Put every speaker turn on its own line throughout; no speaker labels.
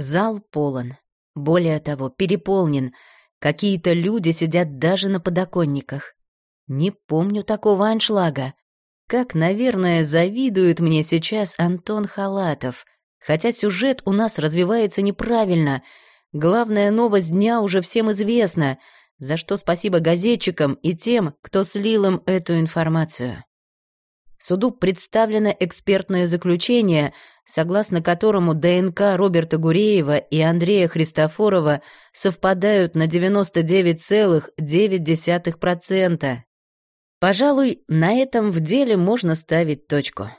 Зал полон. Более того, переполнен. Какие-то люди сидят даже на подоконниках. Не помню такого аншлага. Как, наверное, завидует мне сейчас Антон Халатов. Хотя сюжет у нас развивается неправильно. Главная новость дня уже всем известна, за что спасибо газетчикам и тем, кто слил им эту информацию. Суду представлено экспертное заключение, согласно которому ДНК Роберта Гуреева и Андрея Христофорова совпадают на 99,9%. Пожалуй, на этом в деле можно ставить точку.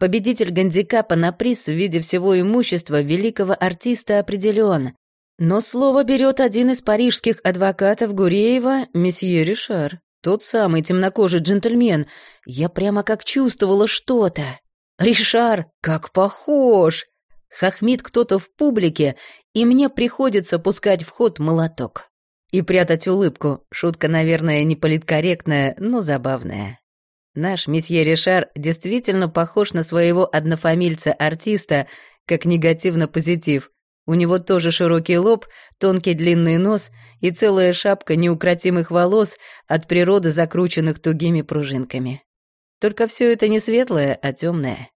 Победитель гандикапа на приз в виде всего имущества великого артиста определен. Но слово берет один из парижских адвокатов Гуреева, месье Ришар. Тот самый темнокожий джентльмен. Я прямо как чувствовала что-то. Ришар, как похож! Хохмит кто-то в публике, и мне приходится пускать в ход молоток. И прятать улыбку. Шутка, наверное, не политкорректная, но забавная. Наш месье Ришар действительно похож на своего однофамильца-артиста, как негативно-позитив. У него тоже широкий лоб, тонкий длинный нос и целая шапка неукротимых волос, от природы закрученных тугими пружинками. Только все это не светлое, а темное.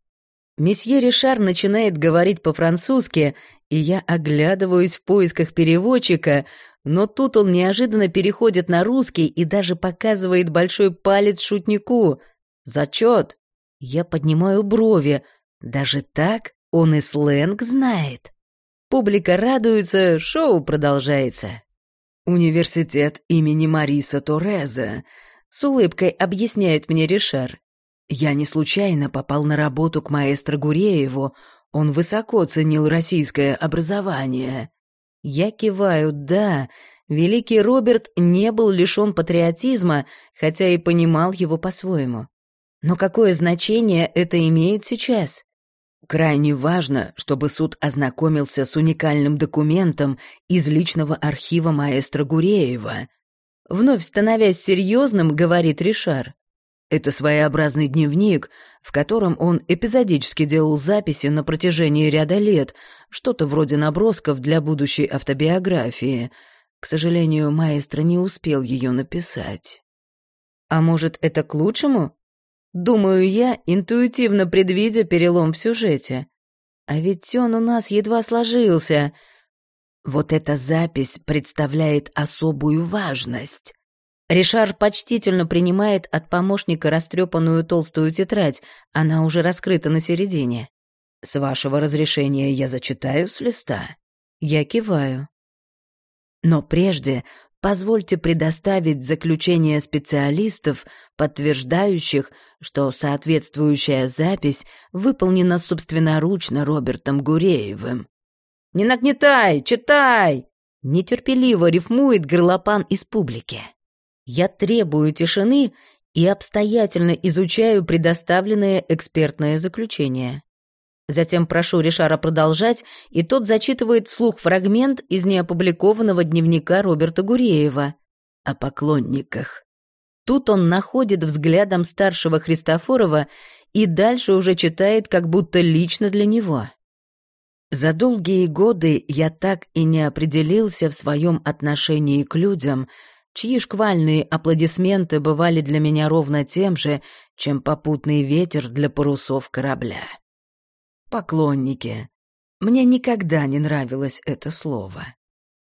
Месье Ришар начинает говорить по-французски, и я оглядываюсь в поисках переводчика, но тут он неожиданно переходит на русский и даже показывает большой палец шутнику. Зачет. Я поднимаю брови. Даже так он и сленг знает. Публика радуется, шоу продолжается. «Университет имени Мариса Тореза», — с улыбкой объясняет мне Ришар. «Я не случайно попал на работу к маэстро Гурееву. Он высоко ценил российское образование». Я киваю «да». Великий Роберт не был лишён патриотизма, хотя и понимал его по-своему. Но какое значение это имеет сейчас? Крайне важно, чтобы суд ознакомился с уникальным документом из личного архива маэстро Гуреева. Вновь становясь серьезным, говорит Ришар. Это своеобразный дневник, в котором он эпизодически делал записи на протяжении ряда лет, что-то вроде набросков для будущей автобиографии. К сожалению, маэстро не успел ее написать. А может, это к лучшему? Думаю я, интуитивно предвидя перелом в сюжете. А ведь он у нас едва сложился. Вот эта запись представляет особую важность. Ришар почтительно принимает от помощника растрепанную толстую тетрадь, она уже раскрыта на середине. «С вашего разрешения я зачитаю с листа?» Я киваю. Но прежде Позвольте предоставить заключение специалистов, подтверждающих, что соответствующая запись выполнена собственноручно Робертом Гуреевым. «Не нагнетай, читай!» Нетерпеливо рифмует горлопан из публики. Я требую тишины и обстоятельно изучаю предоставленное экспертное заключение. Затем прошу Ришара продолжать, и тот зачитывает вслух фрагмент из неопубликованного дневника Роберта Гуреева о поклонниках. Тут он находит взглядом старшего Христофорова и дальше уже читает как будто лично для него. За долгие годы я так и не определился в своем отношении к людям, чьи шквальные аплодисменты бывали для меня ровно тем же, чем попутный ветер для парусов корабля поклонники. Мне никогда не нравилось это слово.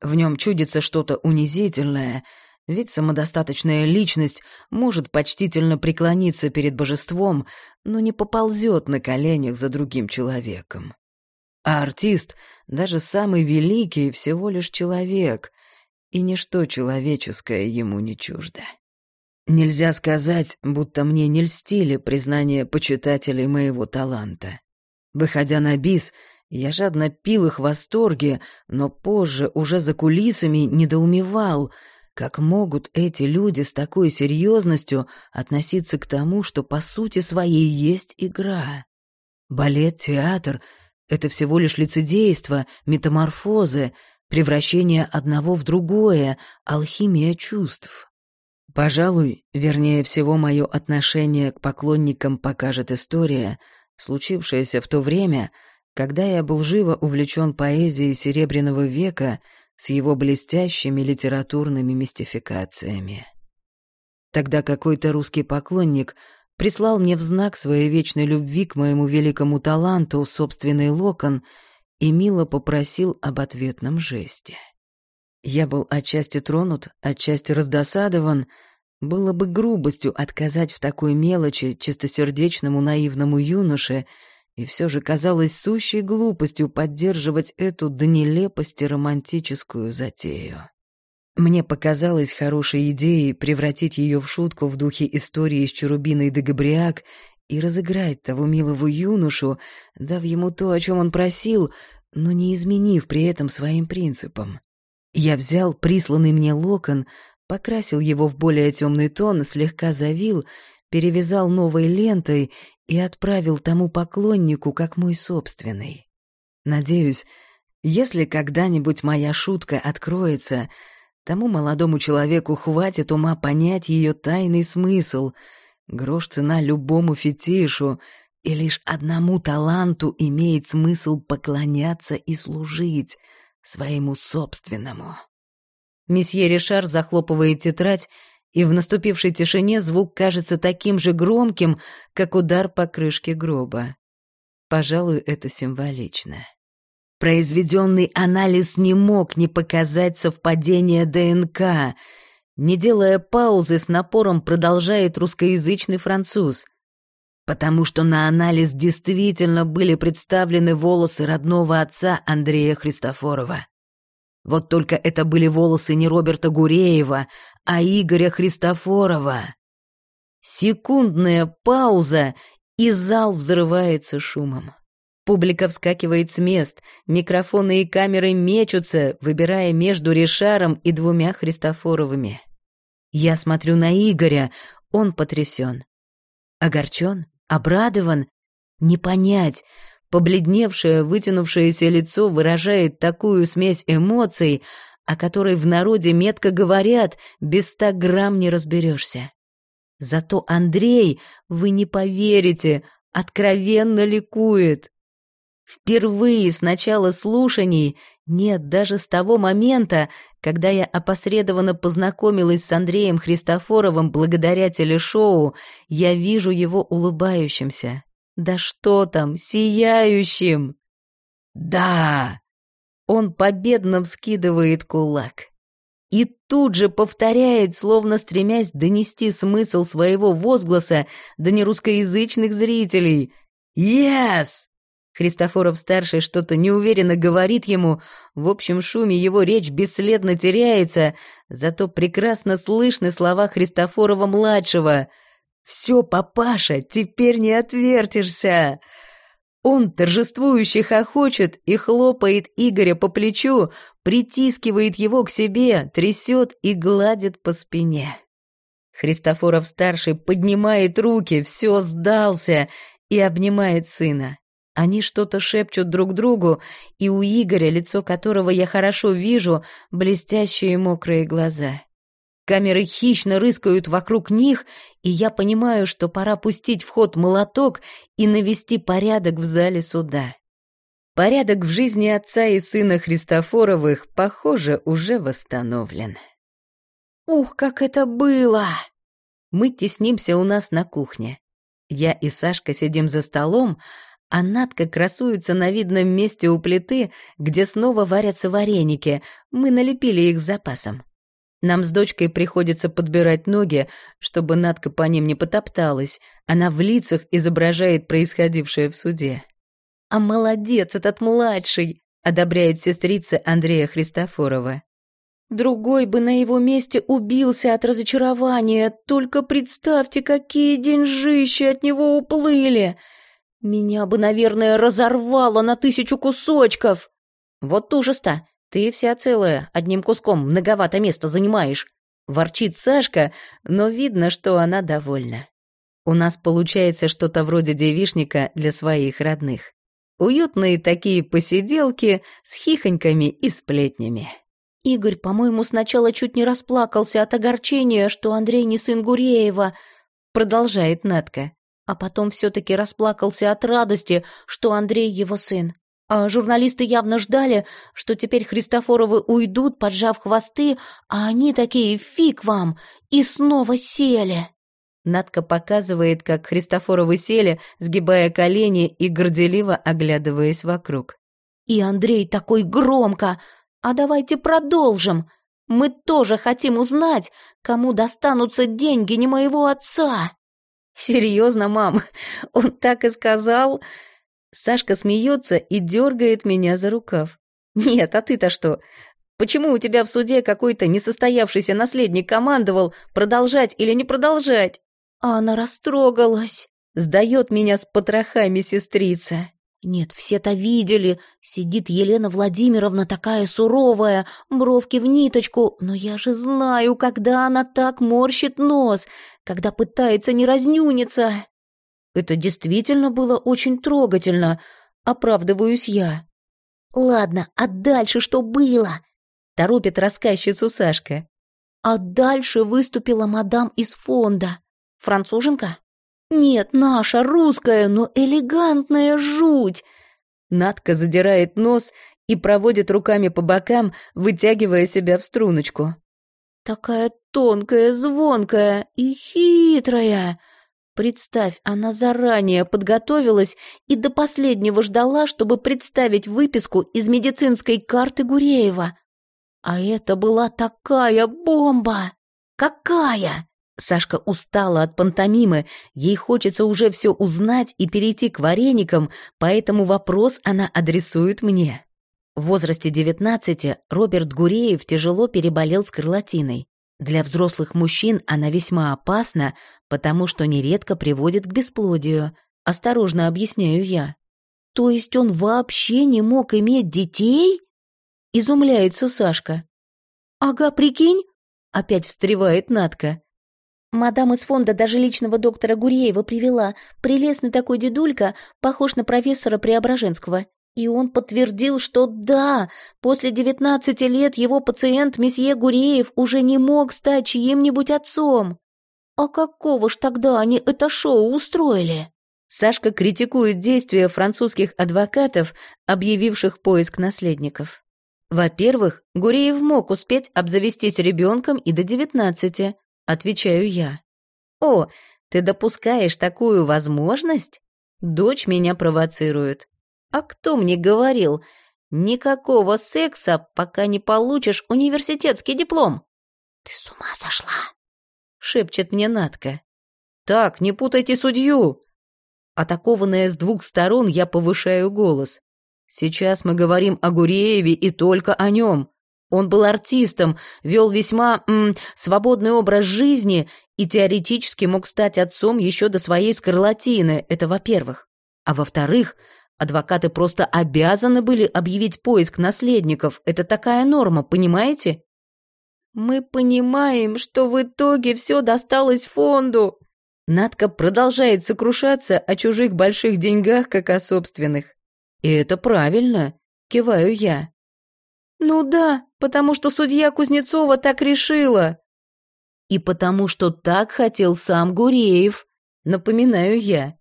В нем чудится что-то унизительное, ведь самодостаточная личность может почтительно преклониться перед божеством, но не поползет на коленях за другим человеком. А артист, даже самый великий, всего лишь человек, и ничто человеческое ему не чуждо. Нельзя сказать, будто мне не льстили признание почитателей моего таланта. Выходя на бис, я жадно пил их в восторге, но позже, уже за кулисами, недоумевал, как могут эти люди с такой серьезностью относиться к тому, что по сути своей есть игра. Балет, театр — это всего лишь лицедейство, метаморфозы, превращение одного в другое, алхимия чувств. Пожалуй, вернее всего, мое отношение к поклонникам покажет история — случившееся в то время, когда я был живо увлечен поэзией Серебряного века с его блестящими литературными мистификациями. Тогда какой-то русский поклонник прислал мне в знак своей вечной любви к моему великому таланту собственный локон и мило попросил об ответном жесте. Я был отчасти тронут, отчасти раздосадован. Было бы грубостью отказать в такой мелочи чистосердечному наивному юноше, и все же казалось сущей глупостью поддерживать эту до нелепости романтическую затею. Мне показалось хорошей идеей превратить ее в шутку в духе истории с Чурубиной де Габриак и разыграть того милого юношу, дав ему то, о чем он просил, но не изменив при этом своим принципам. Я взял присланный мне локон, покрасил его в более темный тон, слегка завил, перевязал новой лентой и отправил тому поклоннику как мой собственный. Надеюсь, если когда-нибудь моя шутка откроется, тому молодому человеку хватит ума понять ее тайный смысл. Грош цена любому фетишу, и лишь одному таланту имеет смысл поклоняться и служить — своему собственному. Месье Ришар захлопывает тетрадь, и в наступившей тишине звук кажется таким же громким, как удар по крышке гроба. Пожалуй, это символично. Произведенный анализ не мог не показать совпадение ДНК. Не делая паузы, с напором продолжает русскоязычный француз. Потому что на анализ действительно были представлены волосы родного отца Андрея Христофорова. Вот только это были волосы не Роберта Гуреева, а Игоря Христофорова. Секундная пауза, и зал взрывается шумом. Публика вскакивает с мест, микрофоны и камеры мечутся, выбирая между Ришаром и двумя Христофоровыми. Я смотрю на Игоря, он потрясен. Огорчен? Обрадован? Не понять. Побледневшее, вытянувшееся лицо выражает такую смесь эмоций, о которой в народе метко говорят, без ста грамм не разберешься. Зато Андрей, вы не поверите, откровенно ликует. Впервые с начала слушаний, нет, даже с того момента, когда я опосредованно познакомилась с Андреем Христофоровым благодаря телешоу, я вижу его улыбающимся. Да что там, сияющим! Да! Он победно вскидывает кулак. И тут же повторяет, словно стремясь донести смысл своего возгласа до нерусскоязычных зрителей. «Yes!» Христофоров-старший что-то неуверенно говорит ему, в общем шуме его речь бесследно теряется, зато прекрасно слышны слова Христофорова-младшего. «Все, папаша, теперь не отвертишься!» Он торжествующе хохочет и хлопает Игоря по плечу, притискивает его к себе, трясет и гладит по спине. Христофоров-старший поднимает руки, все сдался и обнимает сына. Они что-то шепчут друг другу, и у Игоря, лицо которого я хорошо вижу, блестящие мокрые глаза. Камеры хищно рыскают вокруг них, и я понимаю, что пора пустить в ход молоток и навести порядок в зале суда. Порядок в жизни отца и сына Христофоровых, похоже, уже восстановлен. «Ух, как это было!» Мы теснимся у нас на кухне. Я и Сашка сидим за столом, а Надка красуется на видном месте у плиты, где снова варятся вареники. Мы налепили их с запасом. Нам с дочкой приходится подбирать ноги, чтобы Надка по ним не потопталась. Она в лицах изображает происходившее в суде. «А молодец этот младший!» — одобряет сестрица Андрея Христофорова. «Другой бы на его месте убился от разочарования. Только представьте, какие деньжищи от него уплыли!» Меня бы, наверное, разорвало на тысячу кусочков. Вот ужас-то. Ты вся целая, одним куском многовато места занимаешь. Ворчит Сашка, но видно, что она довольна. У нас получается что-то вроде девишника для своих родных. Уютные такие посиделки с хихоньками и сплетнями. Игорь, по-моему, сначала чуть не расплакался от огорчения, что Андрей не сын Гуреева, продолжает Натка а потом все-таки расплакался от радости, что Андрей его сын. А журналисты явно ждали, что теперь Христофоровы уйдут, поджав хвосты, а они такие «фиг вам!» и снова сели. Надка показывает, как Христофоровы сели, сгибая колени и горделиво оглядываясь вокруг. И Андрей такой громко «А давайте продолжим!» Мы тоже хотим узнать, кому достанутся деньги не моего отца. Серьезно, мам, он так и сказал. Сашка смеется и дергает меня за рукав. Нет, а ты-то что? Почему у тебя в суде какой-то несостоявшийся наследник командовал, продолжать или не продолжать? А она растрогалась. Сдает меня с потрохами сестрица. Нет, все-то видели. Сидит Елена Владимировна такая суровая, бровки в ниточку. Но я же знаю, когда она так морщит нос, когда пытается не разнюниться. Это действительно было очень трогательно, оправдываюсь я. Ладно, а дальше что было? Торопит рассказчицу Сашка. А дальше выступила мадам из фонда. Француженка? «Нет, наша, русская, но элегантная жуть!» Надка задирает нос и проводит руками по бокам, вытягивая себя в струночку. «Такая тонкая, звонкая и хитрая!» Представь, она заранее подготовилась и до последнего ждала, чтобы представить выписку из медицинской карты Гуреева. А это была такая бомба! Какая! Сашка устала от пантомимы, ей хочется уже все узнать и перейти к вареникам, поэтому вопрос она адресует мне. В возрасте 19 Роберт Гуреев тяжело переболел скарлатиной. Для взрослых мужчин она весьма опасна, потому что нередко приводит к бесплодию. Осторожно объясняю я. То есть он вообще не мог иметь детей? Изумляется Сашка. Ага, прикинь? Опять встревает Натка. Мадам из фонда даже личного доктора Гуреева привела. Прелестный такой дедулька, похож на профессора Преображенского. И он подтвердил, что да, после девятнадцати лет его пациент месье Гуреев уже не мог стать чьим-нибудь отцом. А какого ж тогда они это шоу устроили? Сашка критикует действия французских адвокатов, объявивших поиск наследников. Во-первых, Гуреев мог успеть обзавестись ребенком и до девятнадцати, Отвечаю я. «О, ты допускаешь такую возможность?» Дочь меня провоцирует. «А кто мне говорил? Никакого секса, пока не получишь университетский диплом». «Ты с ума сошла?» — шепчет мне Натка. «Так, не путайте судью!» Атакованная с двух сторон, я повышаю голос. «Сейчас мы говорим о Гурееве и только о нем. Он был артистом, вел весьма м, свободный образ жизни и теоретически мог стать отцом еще до своей скарлатины, это во-первых. А во-вторых, адвокаты просто обязаны были объявить поиск наследников, это такая норма, понимаете? «Мы понимаем, что в итоге все досталось фонду», Надка продолжает сокрушаться о чужих больших деньгах, как о собственных. «И это правильно», — киваю я. «Ну да, потому что судья Кузнецова так решила». «И потому что так хотел сам Гуреев», напоминаю я.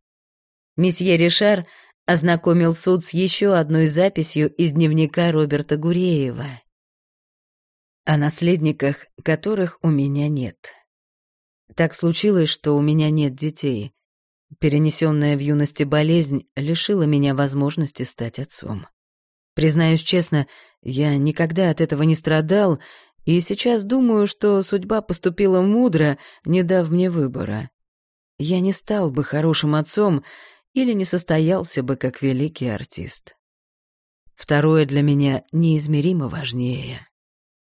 Месье Ришар ознакомил суд с еще одной записью из дневника Роберта Гуреева. О наследниках, которых у меня нет. Так случилось, что у меня нет детей. Перенесенная в юности болезнь лишила меня возможности стать отцом. Признаюсь честно, я никогда от этого не страдал, и сейчас думаю, что судьба поступила мудро, не дав мне выбора. Я не стал бы хорошим отцом или не состоялся бы как великий артист. Второе для меня неизмеримо важнее.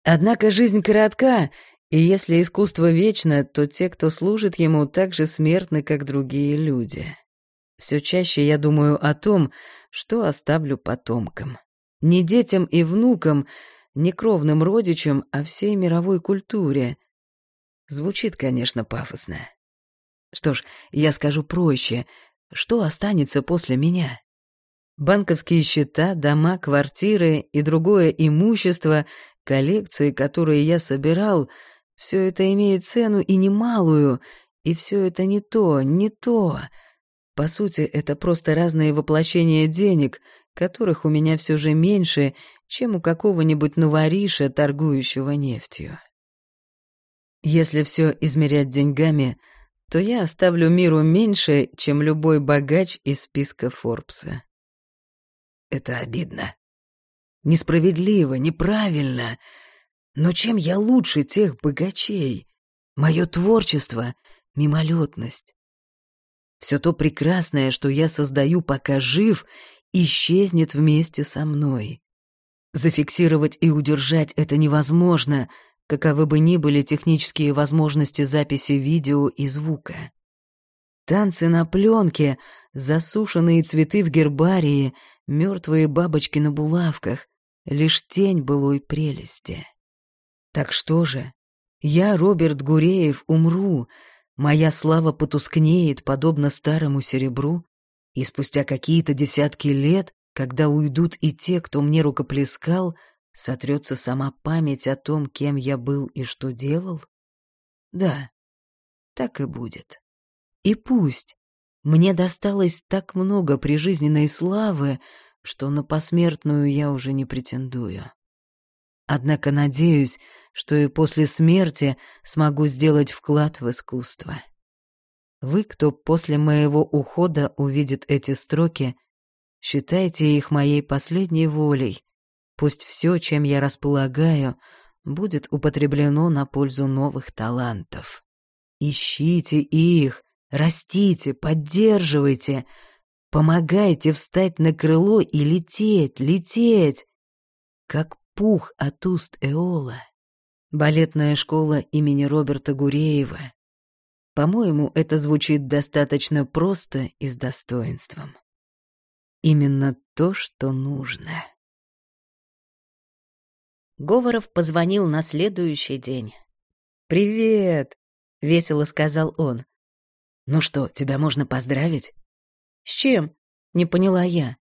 Однако жизнь коротка, и если искусство вечно, то те, кто служит ему, так же смертны, как другие люди. Все чаще я думаю о том, что оставлю потомкам. Не детям и внукам, не кровным родичам, а всей мировой культуре. Звучит, конечно, пафосно. Что ж, я скажу проще. Что останется после меня? Банковские счета, дома, квартиры и другое имущество, коллекции, которые я собирал, все это имеет цену и немалую, и все это не то, не то. По сути, это просто разные воплощения денег, которых у меня все же меньше, чем у какого-нибудь новориша, торгующего нефтью. Если все измерять деньгами, то я оставлю миру меньше, чем любой богач из списка Форбса. Это обидно. Несправедливо, неправильно. Но чем я лучше тех богачей? Мое творчество — мимолетность. Все то прекрасное, что я создаю, пока жив, исчезнет вместе со мной. Зафиксировать и удержать это невозможно, каковы бы ни были технические возможности записи видео и звука. Танцы на пленке, засушенные цветы в гербарии, мертвые бабочки на булавках — лишь тень былой прелести. Так что же, я, Роберт Гуреев, умру, моя слава потускнеет, подобно старому серебру, и спустя какие-то десятки лет, когда уйдут и те, кто мне рукоплескал, сотрется сама память о том, кем я был и что делал? Да, так и будет. И пусть. Мне досталось так много прижизненной славы, что на посмертную я уже не претендую. Однако надеюсь, что и после смерти смогу сделать вклад в искусство. Вы, кто после моего ухода увидит эти строки, считайте их моей последней волей. Пусть все, чем я располагаю, будет употреблено на пользу новых талантов. Ищите их, растите, поддерживайте, помогайте встать на крыло и лететь, лететь, как пух от уст Эола. Балетная школа имени Роберта Гуреева. По-моему, это звучит достаточно просто и с достоинством. Именно то, что нужно. Говоров позвонил на следующий день. «Привет!» — весело сказал он. «Ну что, тебя можно поздравить?» «С чем?» — не поняла я.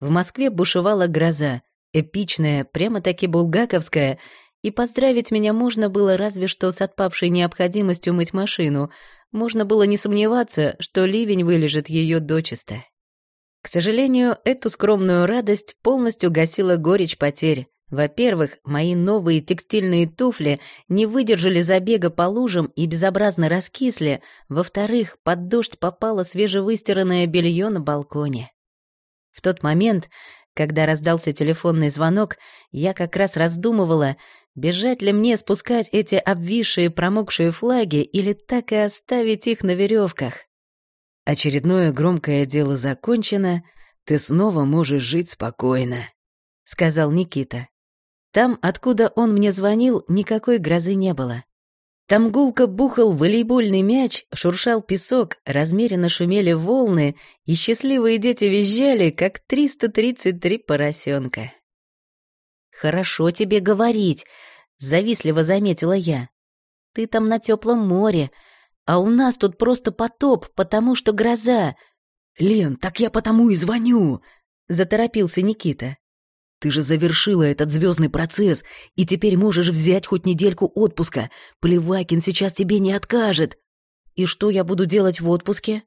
В Москве бушевала гроза, эпичная, прямо-таки булгаковская, и поздравить меня можно было разве что с отпавшей необходимостью мыть машину. Можно было не сомневаться, что ливень вылежит ее дочисто. К сожалению, эту скромную радость полностью гасила горечь потерь. Во-первых, мои новые текстильные туфли не выдержали забега по лужам и безобразно раскисли. Во-вторых, под дождь попало свежевыстиранное белье на балконе. В тот момент, когда раздался телефонный звонок, я как раз раздумывала, Бежать ли мне спускать эти обвисшие промокшие флаги или так и оставить их на веревках? Очередное громкое дело закончено, ты снова можешь жить спокойно, сказал Никита. Там, откуда он мне звонил, никакой грозы не было. Там гулко бухал волейбольный мяч, шуршал песок, размеренно шумели волны, и счастливые дети визжали, как 333 поросенка. «Хорошо тебе говорить», — завистливо заметила я. «Ты там на теплом море, а у нас тут просто потоп, потому что гроза».
«Лен, так я потому и звоню», —
заторопился Никита.
«Ты же завершила этот звездный процесс, и теперь можешь взять хоть недельку отпуска. Плевакин сейчас тебе не откажет».
«И что я буду делать в отпуске?»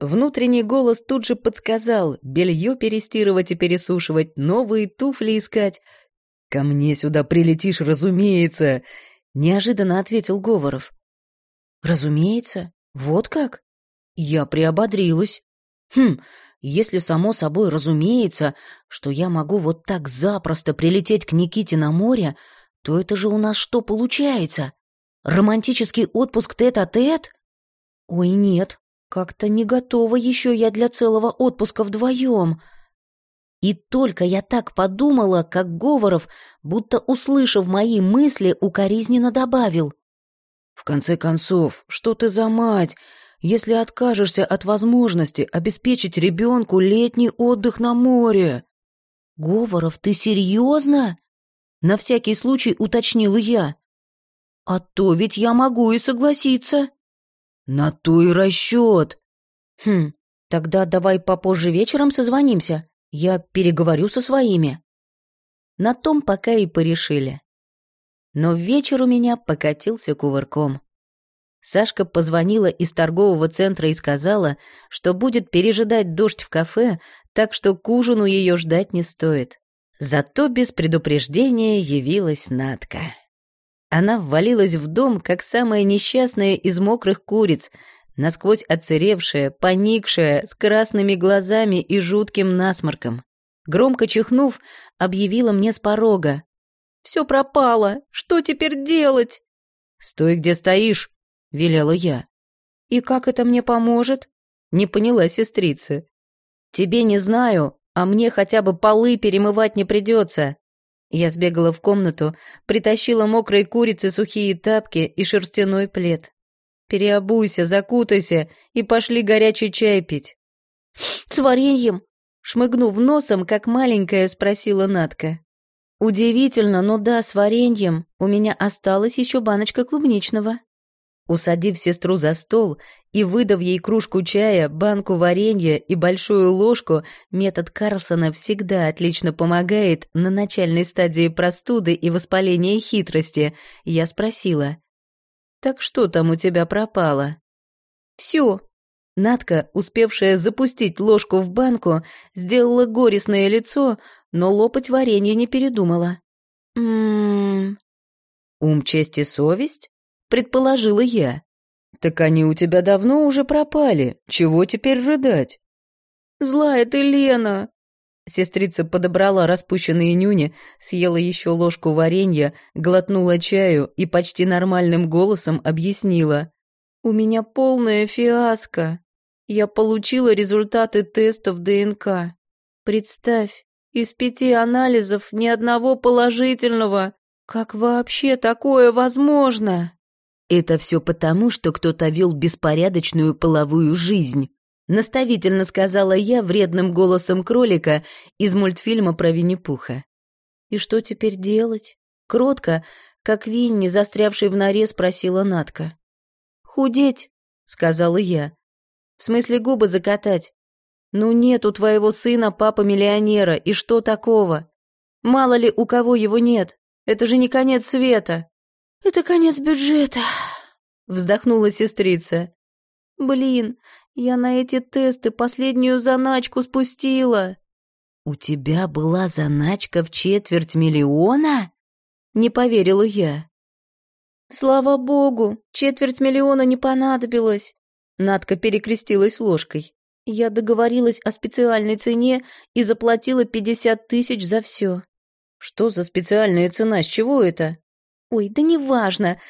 Внутренний голос тут же подсказал белье перестирывать и пересушивать, новые туфли искать.
«Ко мне сюда прилетишь, разумеется», — неожиданно ответил Говоров.
«Разумеется? Вот как?» Я приободрилась. «Хм, если само собой разумеется, что я могу вот так запросто прилететь к Никите на море, то это же у нас что получается? Романтический отпуск тет-а-тет? -тет? Ой, нет, как-то не готова еще я для целого отпуска вдвоем». И только я так подумала, как Говоров, будто услышав мои мысли, укоризненно добавил.
«В конце концов, что ты за мать, если откажешься от возможности обеспечить ребенку летний отдых на море?»
«Говоров, ты серьезно?» На всякий случай уточнила я. «А то ведь я могу и согласиться».
«На то и расчет».
«Хм, тогда давай попозже вечером созвонимся. Я переговорю со своими. На том пока и порешили. Но вечер у меня покатился кувырком. Сашка позвонила из торгового центра и сказала, что будет пережидать дождь в кафе, так что к ужину ее ждать не стоит. Зато без предупреждения явилась Натка. Она ввалилась в дом, как самая несчастная из мокрых куриц, насквозь оцаревшая, поникшая, с красными глазами и жутким насморком. Громко чихнув, объявила мне с порога. «Все пропало! Что теперь делать?» «Стой, где стоишь!» — велела я. «И как это мне поможет?» — не поняла сестрица. «Тебе не знаю, а мне хотя бы полы перемывать не придется». Я сбегала в комнату, притащила мокрые курицы, сухие тапки и шерстяной плед. «Переобуйся, закутайся и пошли горячий чай пить». «С вареньем?» Шмыгнув носом, как маленькая, спросила Натка. «Удивительно, но да, с вареньем. У меня осталась еще баночка клубничного». Усадив сестру за стол и выдав ей кружку чая, банку варенья и большую ложку, метод Карлсона всегда отлично помогает на начальной стадии простуды и воспаления хитрости, я спросила. «Так что там у тебя пропало?» «Всё». Надка, успевшая запустить ложку в банку, сделала горестное лицо, но лопать варенье не передумала. «М-м-м...» «Ум, честь и совесть?» Предположила я. «Так они у тебя давно уже пропали. Чего теперь рыдать?» «Злая ты, Лена!» Сестрица подобрала распущенные нюни, съела еще ложку варенья, глотнула чаю и почти нормальным голосом объяснила. «У меня полная фиаско. Я получила результаты тестов ДНК. Представь, из пяти анализов ни одного положительного. Как вообще такое возможно?»
Это все потому, что кто-то вел беспорядочную половую жизнь. Наставительно сказала я вредным голосом кролика из мультфильма про Винни-Пуха.
«И что теперь делать?» Кротко, как Винни, застрявший в норе, спросила Натка. «Худеть», — сказала я. «В смысле губы закатать? Ну нет у твоего сына папа-миллионера, и что такого? Мало ли у кого его нет, это же не конец света». «Это конец бюджета», — вздохнула сестрица. «Блин, я на эти тесты последнюю заначку спустила».
«У тебя была заначка в четверть миллиона?» Не поверила я.
«Слава богу, четверть миллиона не понадобилось». Надка перекрестилась ложкой. Я договорилась о специальной цене и заплатила пятьдесят тысяч за все. «Что за специальная цена? С чего это?» Ой, да неважно.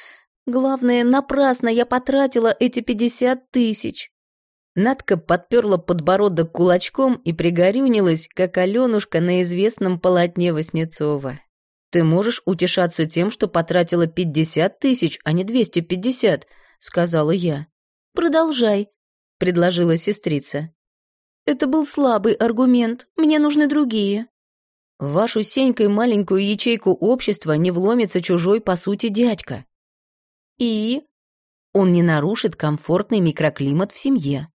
Главное, напрасно я потратила эти пятьдесят тысяч. Надка подперла подбородок кулачком и пригорюнилась, как Аленушка на известном полотне Васнецова. «Ты можешь утешаться тем, что потратила пятьдесят тысяч, а не двести пятьдесят», — сказала я. «Продолжай», — предложила сестрица. «Это был слабый аргумент, мне нужны другие». В вашу Сенькой маленькую ячейку общества не вломится чужой, по сути, дядька. И он не нарушит комфортный микроклимат в семье.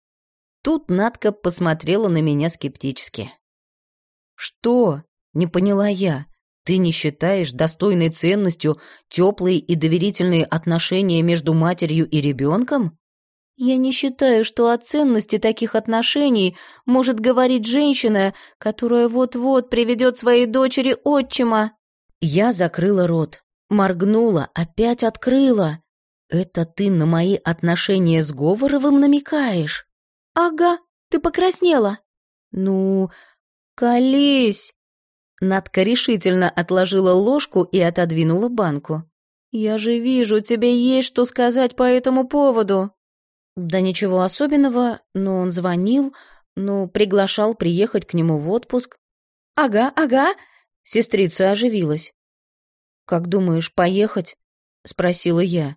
Тут Надка посмотрела на меня скептически. «Что?» — не поняла я. «Ты не считаешь достойной ценностью теплые и доверительные отношения между матерью и ребенком?» Я не считаю, что о ценности таких отношений может говорить женщина, которая вот-вот приведет своей дочери отчима. Я закрыла рот, моргнула, опять открыла. Это ты на мои отношения с Говоровым намекаешь? Ага, ты покраснела. Ну, колись. Надка решительно отложила ложку и отодвинула банку. «Я же вижу, тебе есть что сказать по этому поводу». Да ничего особенного, но он звонил, но приглашал приехать к нему в отпуск. Ага, ага, сестрица оживилась. Как думаешь, поехать? спросила я.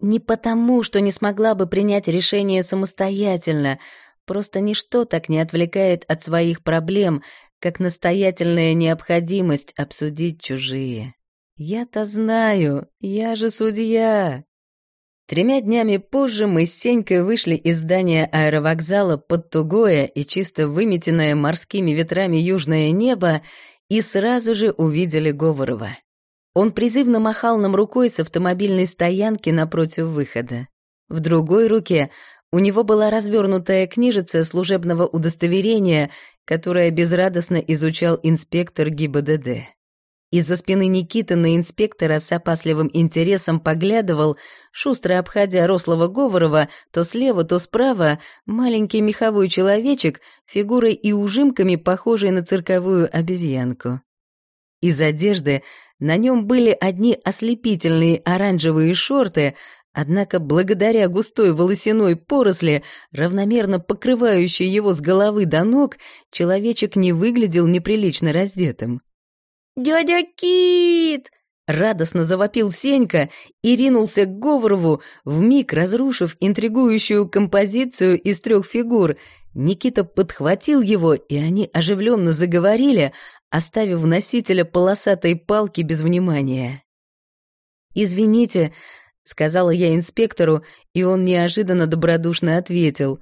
Не потому, что не смогла бы принять решение самостоятельно, просто ничто так не отвлекает от своих проблем, как настоятельная необходимость обсудить чужие. Я-то знаю, я же судья. Тремя днями позже мы с Сенькой вышли из здания аэровокзала под тугое и чисто выметенное морскими ветрами южное небо и сразу же увидели Говорова. Он призывно махал нам рукой с автомобильной стоянки напротив выхода. В другой руке у него была развернутая книжица служебного удостоверения которое безрадостно изучал инспектор ГИБДД. Из-за спины Никиты на инспектора с опасливым интересом поглядывал, шустро обходя рослого Говорова, то слева, то справа, маленький меховой человечек, фигурой и ужимками, похожий на цирковую обезьянку. Из одежды на нем были одни ослепительные оранжевые шорты, однако благодаря густой волосяной поросли, равномерно покрывающей его с головы до ног, человечек не выглядел неприлично раздетым.
«Дядя Кит!»
Радостно завопил Сенька и ринулся к Говорову, вмиг разрушив интригующую композицию из трех фигур. Никита подхватил его, и они оживленно заговорили, оставив носителя полосатой палки без внимания. «Извините», — сказала я инспектору, и он неожиданно добродушно ответил.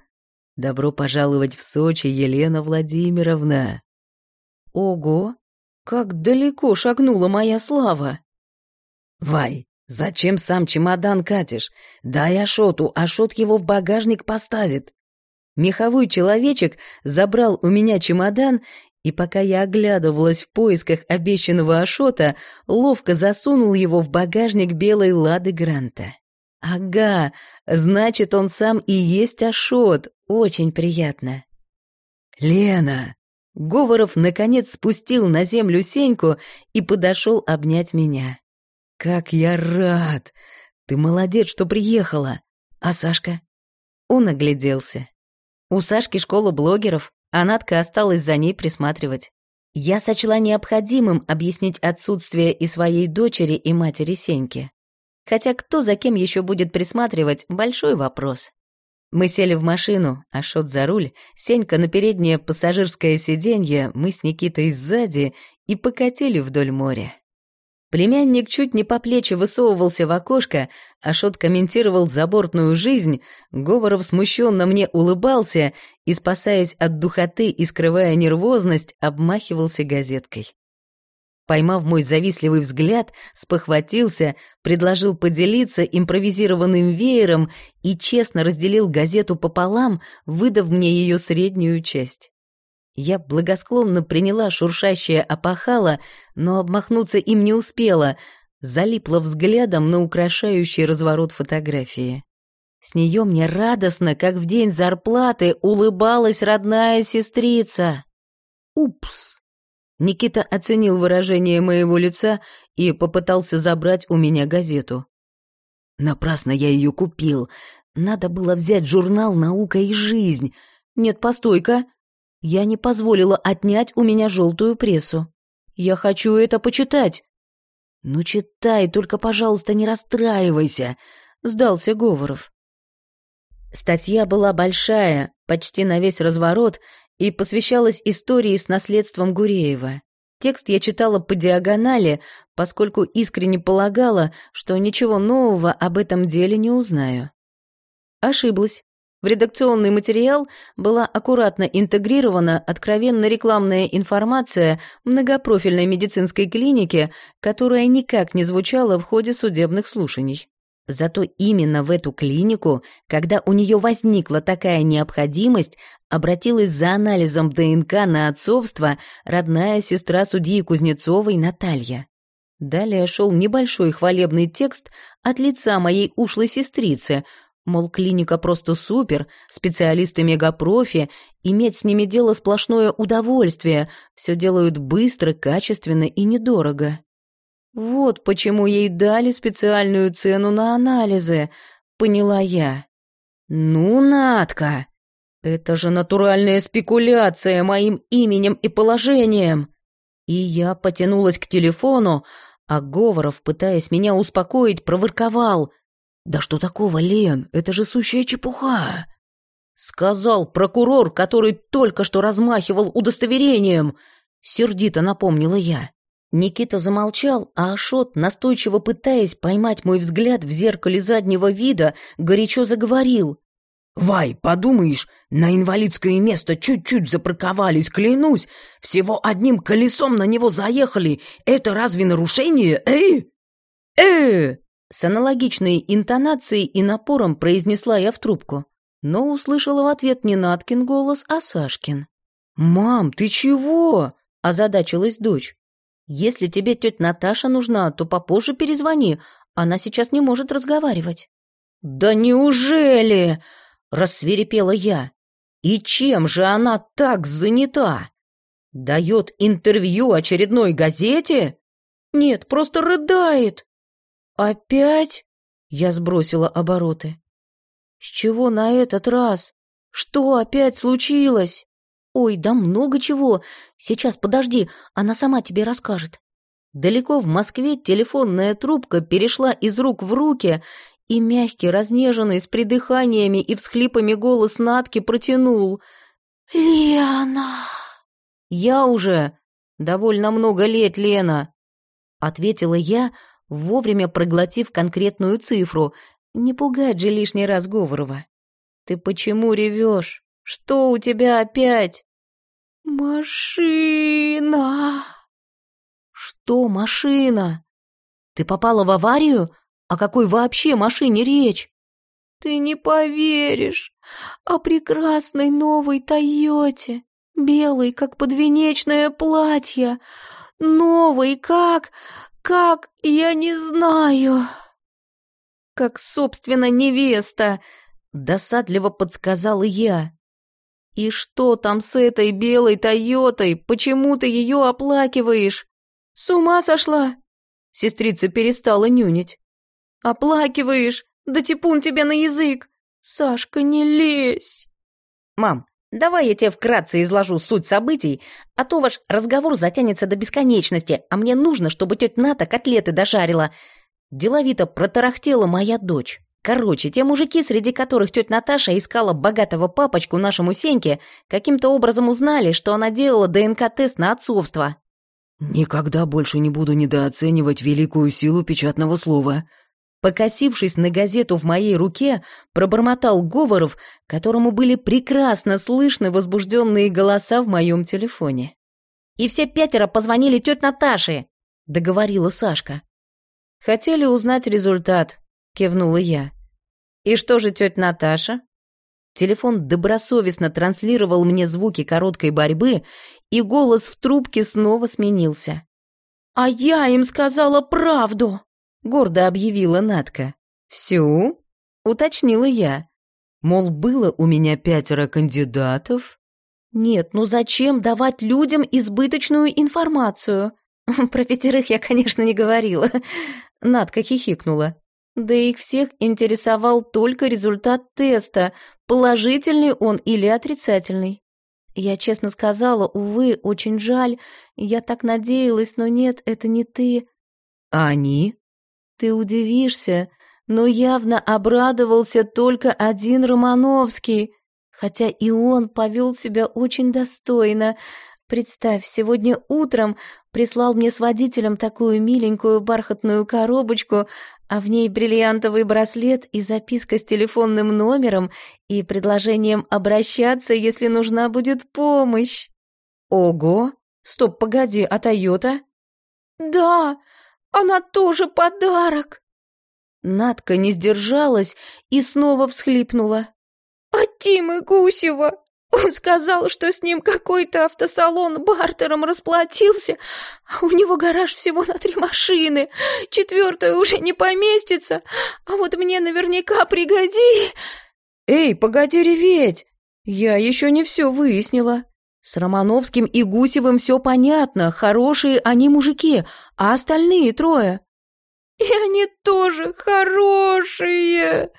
«Добро пожаловать в Сочи, Елена Владимировна». «Ого!» Как далеко шагнула моя слава!
Вай, зачем сам чемодан катишь? Дай Ашоту, Ашот его в багажник поставит.
Меховой человечек забрал у меня чемодан, и пока я оглядывалась в поисках обещанного Ашота, ловко засунул его в багажник белой лады Гранта. Ага, значит, он сам и есть Ашот. Очень приятно.
«Лена!»
Говоров, наконец, спустил на землю Сеньку и подошел обнять меня.
«Как я рад! Ты молодец, что приехала! А Сашка?»
Он огляделся. У Сашки школа блогеров, а Надка осталась за ней присматривать. Я сочла необходимым объяснить отсутствие и своей дочери, и матери Сеньки. Хотя кто за кем еще будет присматривать – большой вопрос. Мы сели в машину, Ашот за руль, Сенька на переднее пассажирское сиденье, мы с Никитой сзади и покатили вдоль моря. Племянник чуть не по плечи высовывался в окошко, Ашот комментировал забортную жизнь, Говоров смущенно мне улыбался и, спасаясь от духоты и скрывая нервозность, обмахивался газеткой поймав мой завистливый взгляд, спохватился, предложил поделиться импровизированным веером и честно разделил газету пополам, выдав мне ее среднюю часть. Я благосклонно приняла шуршащее опахало, но обмахнуться им не успела, залипла взглядом на украшающий разворот фотографии. С нее мне радостно, как в день зарплаты, улыбалась родная сестрица. Упс! Никита оценил выражение моего лица и попытался забрать у меня газету.
Напрасно я ее купил. Надо было взять журнал «Наука и жизнь».
Нет, постой-ка. Я не позволила отнять у меня желтую прессу. Я хочу это почитать.
Ну, читай, только, пожалуйста, не расстраивайся, сдался Говоров.
Статья была большая, почти на весь разворот, и посвящалась истории с наследством Гуреева. Текст я читала по диагонали, поскольку искренне полагала, что ничего нового об этом деле не узнаю. Ошиблась. В редакционный материал была аккуратно интегрирована откровенно рекламная информация многопрофильной медицинской клиники, которая никак не звучала в ходе судебных слушаний. Зато именно в эту клинику, когда у нее возникла такая необходимость, обратилась за анализом ДНК на отцовство родная сестра судьи Кузнецовой Наталья. Далее шел небольшой хвалебный текст от лица моей ушлой сестрицы, мол, клиника просто супер, специалисты мегапрофи, иметь с ними дело сплошное удовольствие, все делают быстро, качественно и недорого. Вот почему ей дали специальную цену на анализы, поняла я. Ну, Натка, это же натуральная спекуляция моим именем и положением. И я потянулась к телефону, а Говоров, пытаясь меня успокоить, проворковал. «Да что такого, Лен? Это же сущая чепуха!» Сказал прокурор, который только что размахивал удостоверением. Сердито напомнила я. Никита замолчал, а Ашот, настойчиво пытаясь поймать мой взгляд в зеркале заднего вида, горячо заговорил.
«Вай, подумаешь, на инвалидское место чуть-чуть запарковались, клянусь, всего одним колесом на него заехали. Это разве нарушение, эй?»
«Э!» С аналогичной интонацией и напором произнесла я в трубку, но услышала в ответ не Наткин голос, а Сашкин.
«Мам, ты чего?» – озадачилась дочь. «Если тебе тетя Наташа нужна, то попозже перезвони, она сейчас не может разговаривать». «Да неужели?» – рассверепела я. «И чем же она так занята? Дает интервью очередной газете?» «Нет, просто рыдает». «Опять?» – я сбросила обороты. «С чего на этот раз? Что опять случилось?» «Ой, да много чего. Сейчас, подожди, она сама тебе расскажет». Далеко в Москве телефонная трубка перешла из рук в руки, и мягкий, разнеженный, с придыханиями и всхлипами голос Натки протянул. «Лена!» «Я уже довольно много лет, Лена!» Ответила я, вовремя проглотив конкретную цифру. Не пугать же лишний раз Говорова. «Ты почему ревешь? Что у тебя опять?» «Машина!» «Что машина? Ты попала в аварию? О какой вообще машине речь?» «Ты не поверишь! О прекрасной новой Тойоте! Белой, как подвенечное платье! Новой, как... как... я не знаю!» «Как, собственно, невеста!» — досадливо подсказала я. «И что там с этой белой Тойотой? Почему ты ее оплакиваешь?» «С ума сошла?» Сестрица перестала нюнить. «Оплакиваешь? Да типун тебе на язык! Сашка, не лезь!» «Мам, давай я тебе вкратце изложу суть событий, а то ваш разговор затянется до бесконечности, а мне нужно, чтобы тетя Ната котлеты дожарила». Деловито протарахтела моя дочь. Короче, те мужики, среди которых тетя Наташа искала богатого папочку нашему Сеньке, каким-то образом узнали, что она делала ДНК-тест на отцовство.
«Никогда больше не буду недооценивать великую силу печатного слова»,
Покосившись на газету в моей руке, пробормотал Говоров, которому были прекрасно слышны возбужденные голоса в моем телефоне. «И все пятеро позвонили тете Наташе», — договорила Сашка. «Хотели узнать результат», — кивнула я. «И что же тетя Наташа?» Телефон добросовестно транслировал мне звуки короткой борьбы, и голос в трубке снова сменился. «А я им сказала правду!» — гордо объявила Натка. «Всю?» — уточнила я. Мол, было у меня пятеро кандидатов. «Нет, ну зачем давать людям избыточную информацию?» «Про пятерых я, конечно, не говорила», — Натка хихикнула. Да их всех интересовал только результат теста, положительный он или отрицательный. Я честно сказала, увы, очень жаль, я так надеялась, но нет, это не ты.
А они?
Ты удивишься, но явно обрадовался только один Романовский, хотя и он повел себя очень достойно. Представь, сегодня утром прислал мне с водителем такую миленькую бархатную коробочку, а в ней бриллиантовый браслет и записка с телефонным номером и предложением обращаться, если нужна будет помощь. Ого! Стоп, погоди, а Тойота? Да, она тоже подарок!» Надка не сдержалась и снова всхлипнула. «От «А Тимы Гусева! Он сказал, что с ним какой-то автосалон бартером расплатился, а у него гараж всего на три машины, четвертая уже не поместится, а вот мне наверняка пригоди...» «Эй, погоди реветь! Я еще не все выяснила!» С Романовским и Гусевым все понятно, хорошие они мужики, а остальные трое. И они тоже хорошие.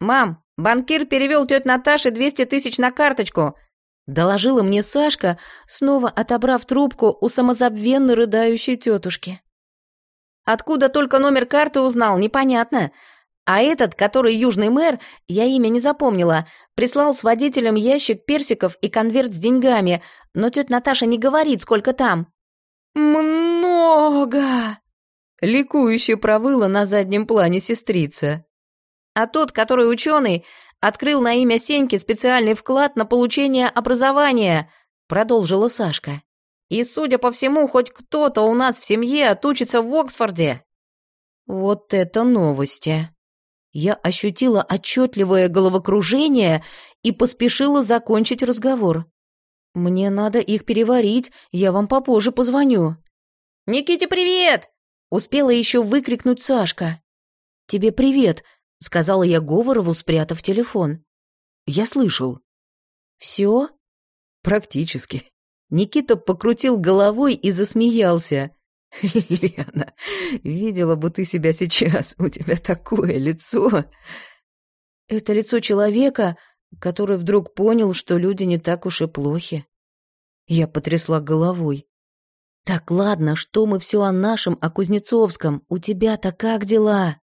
Мам, банкир перевел тете Наташе двести тысяч на карточку. Доложила мне Сашка, снова отобрав трубку у самозабвенно рыдающей тетушки. Откуда только номер карты узнал, непонятно. А этот, который южный мэр, я имя не запомнила, прислал с водителем ящик персиков и конверт с деньгами, но тетя Наташа не говорит, сколько там. «Много!» Ликующе провыла на заднем плане сестрица. А тот, который ученый, открыл на имя Сеньки специальный вклад на получение образования, продолжила Сашка. И, судя по всему, хоть кто-то у нас в семье отучится в Оксфорде. Вот это новости. Я ощутила отчетливое головокружение и поспешила закончить разговор. Мне надо их переварить, я вам попозже позвоню».
«Никите, привет!» — успела еще выкрикнуть Сашка.
«Тебе привет», — сказала я Говорову, спрятав телефон.
Я слышал.
«Все?»
Практически.
Никита покрутил головой и засмеялся.
Лена, видела бы ты себя сейчас, у тебя такое лицо.
Это лицо человека, который вдруг понял, что люди не так уж и плохи. Я потрясла головой. «Так, ладно, что мы все о нашем, о Кузнецовском? У тебя-то как дела?»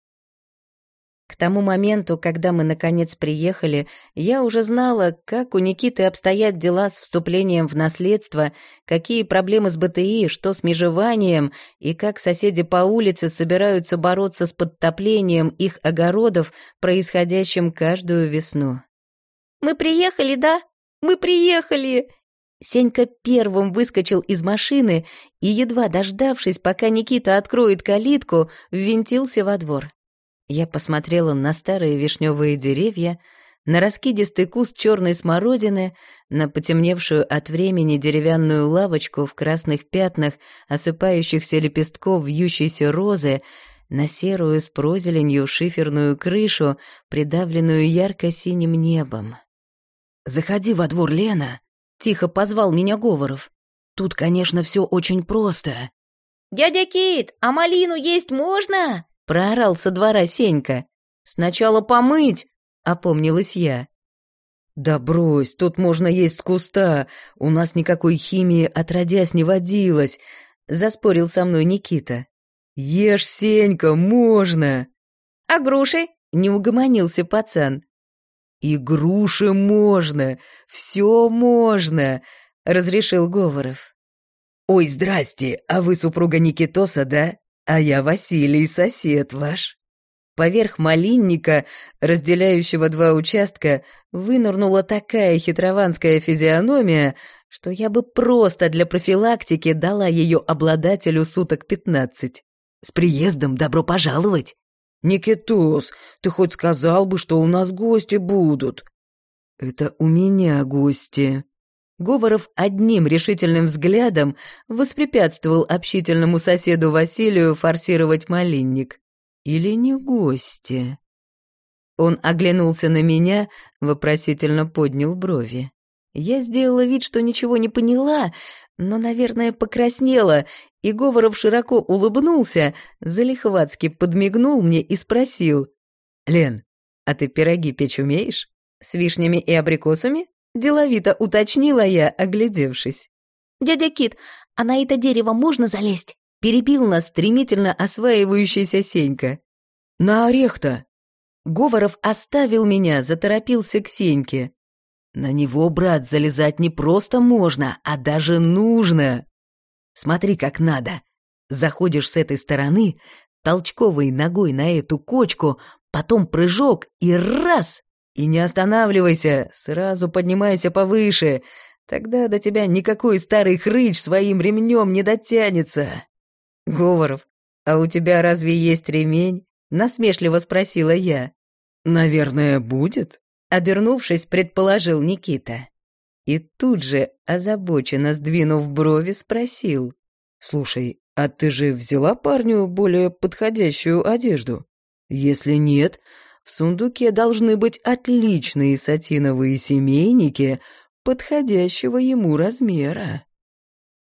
К тому моменту, когда мы наконец приехали, я уже знала, как у Никиты обстоят дела с вступлением в наследство, какие проблемы с БТИ, что с межеванием, и как соседи по улице собираются бороться с подтоплением их огородов, происходящим каждую весну. «Мы приехали, да? Мы приехали!» Сенька первым выскочил из машины и, едва дождавшись, пока Никита откроет калитку, ввинтился во двор. Я посмотрела на старые вишневые деревья, на раскидистый куст черной смородины, на потемневшую от времени деревянную лавочку в красных пятнах, осыпающихся лепестков вьющейся розы, на серую с прозеленью шиферную крышу, придавленную ярко-синим небом.
«Заходи во двор, Лена!» — тихо позвал меня Говоров. «Тут, конечно, все очень просто».
«Дядя Кит, а малину есть можно?» Проорал со двора Сенька. «Сначала помыть!» — опомнилась я.
«Да брось, тут можно есть с куста. У нас никакой химии отродясь не водилось», — заспорил со мной Никита. «Ешь, Сенька, можно!»
«А груши?» — не угомонился пацан.
«И груши можно, все можно», — разрешил Говоров. «Ой, здрасте, а вы супруга Никитоса, да?» А я Василий, сосед ваш.
Поверх малинника, разделяющего два участка, вынырнула такая хитрованская физиономия, что я бы просто для профилактики дала ее обладателю суток пятнадцать.
С приездом добро пожаловать. Никитос, ты хоть сказал бы, что у нас гости будут. Это у меня гости,
Говоров одним решительным взглядом воспрепятствовал общительному соседу Василию форсировать малинник. Или не гости? Он оглянулся на меня, вопросительно поднял брови. Я сделала вид, что ничего не поняла, но, наверное, покраснела, и Говоров широко улыбнулся, залихватски подмигнул мне и спросил. «Лен, а ты пироги печь умеешь? С вишнями и абрикосами?» Деловито уточнила я, оглядевшись.
«Дядя Кит, а на это дерево можно залезть?»
Перебил нас стремительно осваивающийся Сенька.
«На орех-то!»
Говоров оставил меня, заторопился к Сеньке.
«На него, брат, залезать не просто можно, а даже нужно. Смотри, как надо. Заходишь с этой стороны, толчковой ногой на эту кочку, потом прыжок и раз и не останавливайся, сразу поднимайся повыше. Тогда до тебя никакой старый хрыч своим ремнем не дотянется.
Говоров, а у тебя разве есть ремень? Насмешливо спросила я.
Наверное, будет.
Обернувшись, предположил Никита. И тут же, озабоченно сдвинув брови, спросил.
«Слушай, а ты же взяла парню более подходящую одежду? Если нет, в сундуке должны быть отличные сатиновые семейники подходящего ему размера.